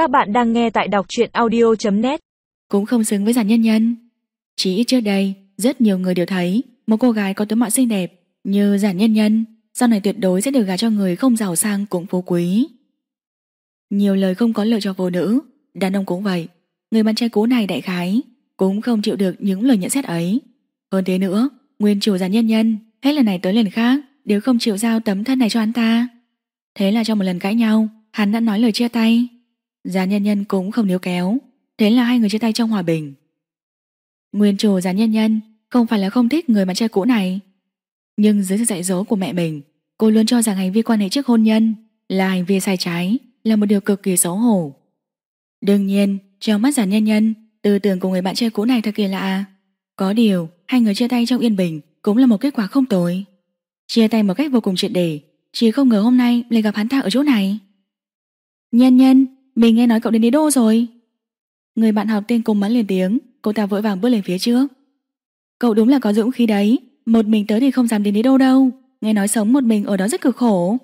Các bạn đang nghe tại đọc truyện audio.net Cũng không xứng với giản nhân nhân. Chỉ ít trước đây, Rất nhiều người đều thấy Một cô gái có tướng mạo xinh đẹp Như giản nhân nhân. Sau này tuyệt đối sẽ được gả cho người không giàu sang cũng phú quý. Nhiều lời không có lợi cho phụ nữ. Đàn ông cũng vậy. Người bạn trai cũ này đại khái Cũng không chịu được những lời nhận xét ấy. Hơn thế nữa, Nguyên chủ giản nhân nhân Hết lần này tới lần khác Đều không chịu giao tấm thân này cho anh ta. Thế là trong một lần cãi nhau, Hắn đã nói lời chia tay. Gián nhân nhân cũng không níu kéo. Thế là hai người chia tay trong hòa bình. Nguyên chủ gián nhân nhân Không phải là không thích người bạn trai cũ này. Nhưng dưới sự dạy dỗ của mẹ mình, Cô luôn cho rằng hành vi quan hệ trước hôn nhân Là hành vi sai trái, Là một điều cực kỳ xấu hổ. Đương nhiên, trong mắt giản nhân nhân, Tư tưởng của người bạn trai cũ này thật kỳ lạ. Có điều, hai người chia tay trong yên bình Cũng là một kết quả không tồi. Chia tay một cách vô cùng triệt để, Chỉ không ngờ hôm nay lại gặp hắn ta ở chỗ này. Nhân nhân mình nghe nói cậu đến đế đô rồi. Người bạn học tên cùng mắn liền tiếng. Cô ta vội vàng bước lên phía trước. Cậu đúng là có dũng khí đấy. Một mình tớ thì không dám đến đế đô đâu. Nghe nói sống một mình ở đó rất cực khổ.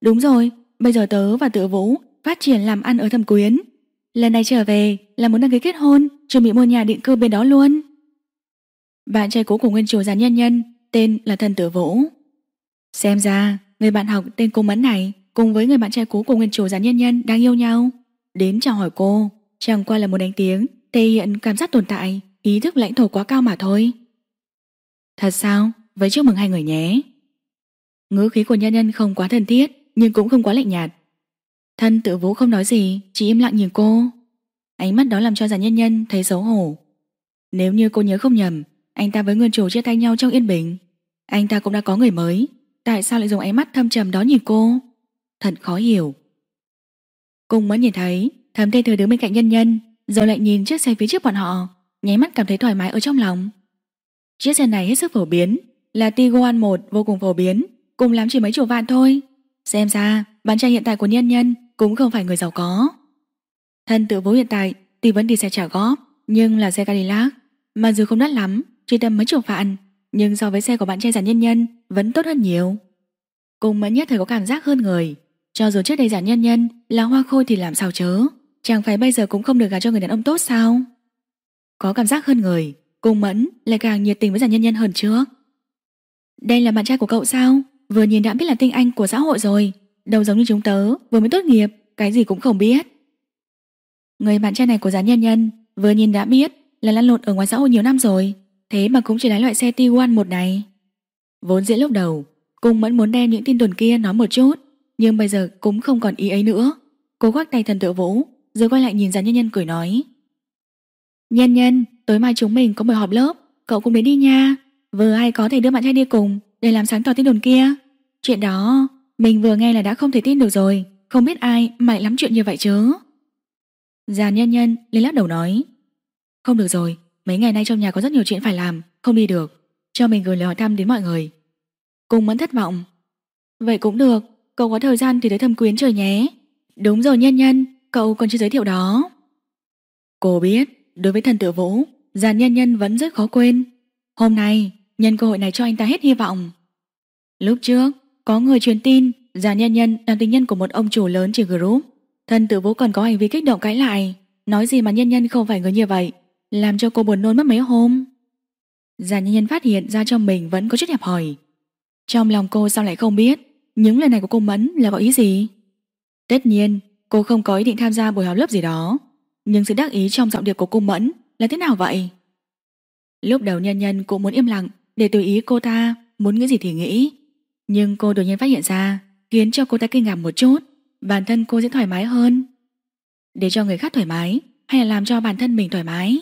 Đúng rồi, bây giờ tớ và tự vũ Phát triển làm ăn ở thâm quyến. Lần này trở về là muốn đăng ký kết hôn Chuẩn bị mua nhà định cư bên đó luôn. Bạn trai cũ của nguyên chủ gián nhân nhân Tên là thần tử vũ. Xem ra người bạn học tên cô Mẫn này Cùng với người bạn trai cũ của nguyên chủ gián nhân nhân Đang yêu nhau. Đến chào hỏi cô. Chẳng qua là một đánh tiếng, Thể hiện cảm giác tồn tại, Ý thức lãnh thổ quá cao mà thôi. Thật sao? Với chúc mừng hai người nhé. Ngữ khí của nhân nhân không quá thân thiết, Nhưng cũng không quá lạnh nhạt. Thân tự vũ không nói gì, Chỉ im lặng nhìn cô. Ánh mắt đó làm cho giản nhân nhân thấy xấu hổ. Nếu như cô nhớ không nhầm, Anh ta với nguyên chủ chia tay nhau trong yên bình. Anh ta cũng đã có người mới, Tại sao lại dùng ánh mắt thâm trầm đó nhìn cô? Thật khó hiểu. Cùng mới nhìn thấy, Thầm Thiên thừa đứng bên cạnh nhân nhân, Rồi lại nhìn chiếc xe phía trước bọn họ, Nháy mắt cảm thấy thoải mái ở trong lòng. Chiếc xe này hết sức phổ biến, Là Tiguan 1 vô cùng phổ biến, Cùng lắm chỉ mấy chục vạn thôi. Xem ra, bạn trai hiện tại của nhân nhân Cũng không phải người giàu có. Thân tự vũ hiện tại thì vẫn đi xe trả góp, Nhưng là xe Cadillac. Mà dù không đắt lắm, Chỉ tầm mấy chục vạn, Nhưng so với xe của bạn trai giản nhân nhân Vẫn tốt hơn nhiều. Cùng mẫn nhất thời có cảm giác hơn người. Cho dù trước đây giản nhân nhân, là hoa khôi thì làm sao chớ? Chẳng phải bây giờ cũng không được gả cho người đàn ông tốt sao? Có cảm giác hơn người, Cùng mẫn, lại càng nhiệt tình với giản nhân nhân hơn trước. Đây là bạn trai của cậu sao? Vừa nhìn đã biết là tinh anh của xã hội rồi. Đâu giống như chúng tớ, Vừa mới tốt nghiệp, Cái gì cũng không biết. Người bạn trai này của gián nhân nhân, Vừa nhìn đã biết là lăn lộn ở ngoài xã hội nhiều năm rồi. Thế mà cũng chỉ lái loại xe T1 một này. Vốn dĩ lúc đầu, cùng mẫn muốn đem những tin đồn kia nói một chút. Nhưng bây giờ cũng không còn ý ấy nữa. Cô khoác tay thần tự vũ Rồi quay lại nhìn giàn nhân nhân cười nói. Nhân nhân, tối mai chúng mình có buổi họp lớp. Cậu cũng đến đi nha. Vừa hay có thể đưa bạn trai đi cùng Để làm sáng tỏ tin đồn kia. Chuyện đó mình vừa nghe là đã không thể tin được rồi. Không biết ai mày lắm chuyện như vậy chứ. Già nhân nhân lên lắc đầu nói. Không được rồi Mấy ngày nay trong nhà có rất nhiều chuyện phải làm Không đi được. Cho mình gửi lời hỏi thăm đến mọi người. Cùng mẫn thất vọng. Vậy cũng được Cậu có thời gian thì tới thăm quyến trời nhé. Đúng rồi, nhân nhân, Cậu còn chưa giới thiệu đó. Cô biết, Đối với thần tự vũ, Già nhân nhân vẫn rất khó quên. Hôm nay, Nhân cơ hội này cho anh ta hết hy vọng. Lúc trước, Có người truyền tin Già nhân nhân là tình nhân của một ông chủ lớn trên group. Thần tự vũ còn có hành vi kích động cãi lại. Nói gì mà nhân nhân không phải người như vậy, Làm cho cô buồn nôn mất mấy hôm. Già nhân nhân phát hiện ra trong mình vẫn có chút hẹp hỏi Trong lòng cô sao lại không biết? Những lời này của cô Mẫn là có ý gì? Tất nhiên Cô không có ý định tham gia buổi học lớp gì đó. Nhưng sự đắc ý trong giọng điệu của cô Mẫn Là thế nào vậy? Lúc đầu nhân nhân cũng muốn im lặng Để tùy ý cô ta muốn nghĩ gì thì nghĩ. Nhưng cô đột nhiên phát hiện ra Khiến cho cô ta kinh ngạc một chút Bản thân cô sẽ thoải mái hơn. Để cho người khác thoải mái Hay là làm cho bản thân mình thoải mái?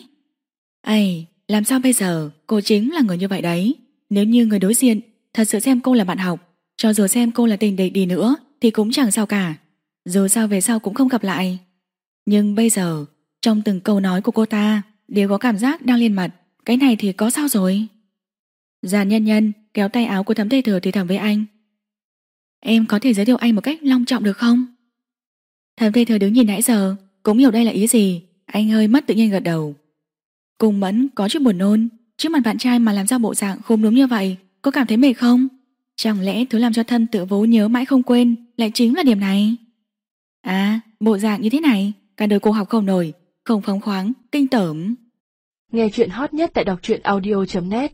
Ây, làm sao bây giờ? Cô chính là người như vậy đấy. Nếu như người đối diện thật sự xem cô là bạn học cho dù xem cô là tình địch đi nữa, Thì cũng chẳng sao cả. Dù sao về sau cũng không gặp lại. Nhưng bây giờ, Trong từng câu nói của cô ta, Đều có cảm giác đang liên mặt. Cái này thì có sao rồi? Giàn nhân nhân, kéo tay áo của thấm tê thừa thì thầm với anh. Em có thể giới thiệu anh một cách long trọng được không? Thầm tê thừa đứng nhìn nãy giờ, Cũng hiểu đây là ý gì. Anh hơi mất tự nhiên gật đầu. Cùng mẫn có chút buồn nôn. Trước mặt bạn trai mà làm ra bộ dạng khôn đúng như vậy, Có cảm thấy mệt không? Chẳng lẽ thứ làm cho thân tự vố nhớ mãi không quên Lại chính là điểm này À bộ dạng như thế này cả đời cô học không nổi, không phóng khoáng, kinh tởm. Nghe chuyện hot nhất tại đọc truyện audio.net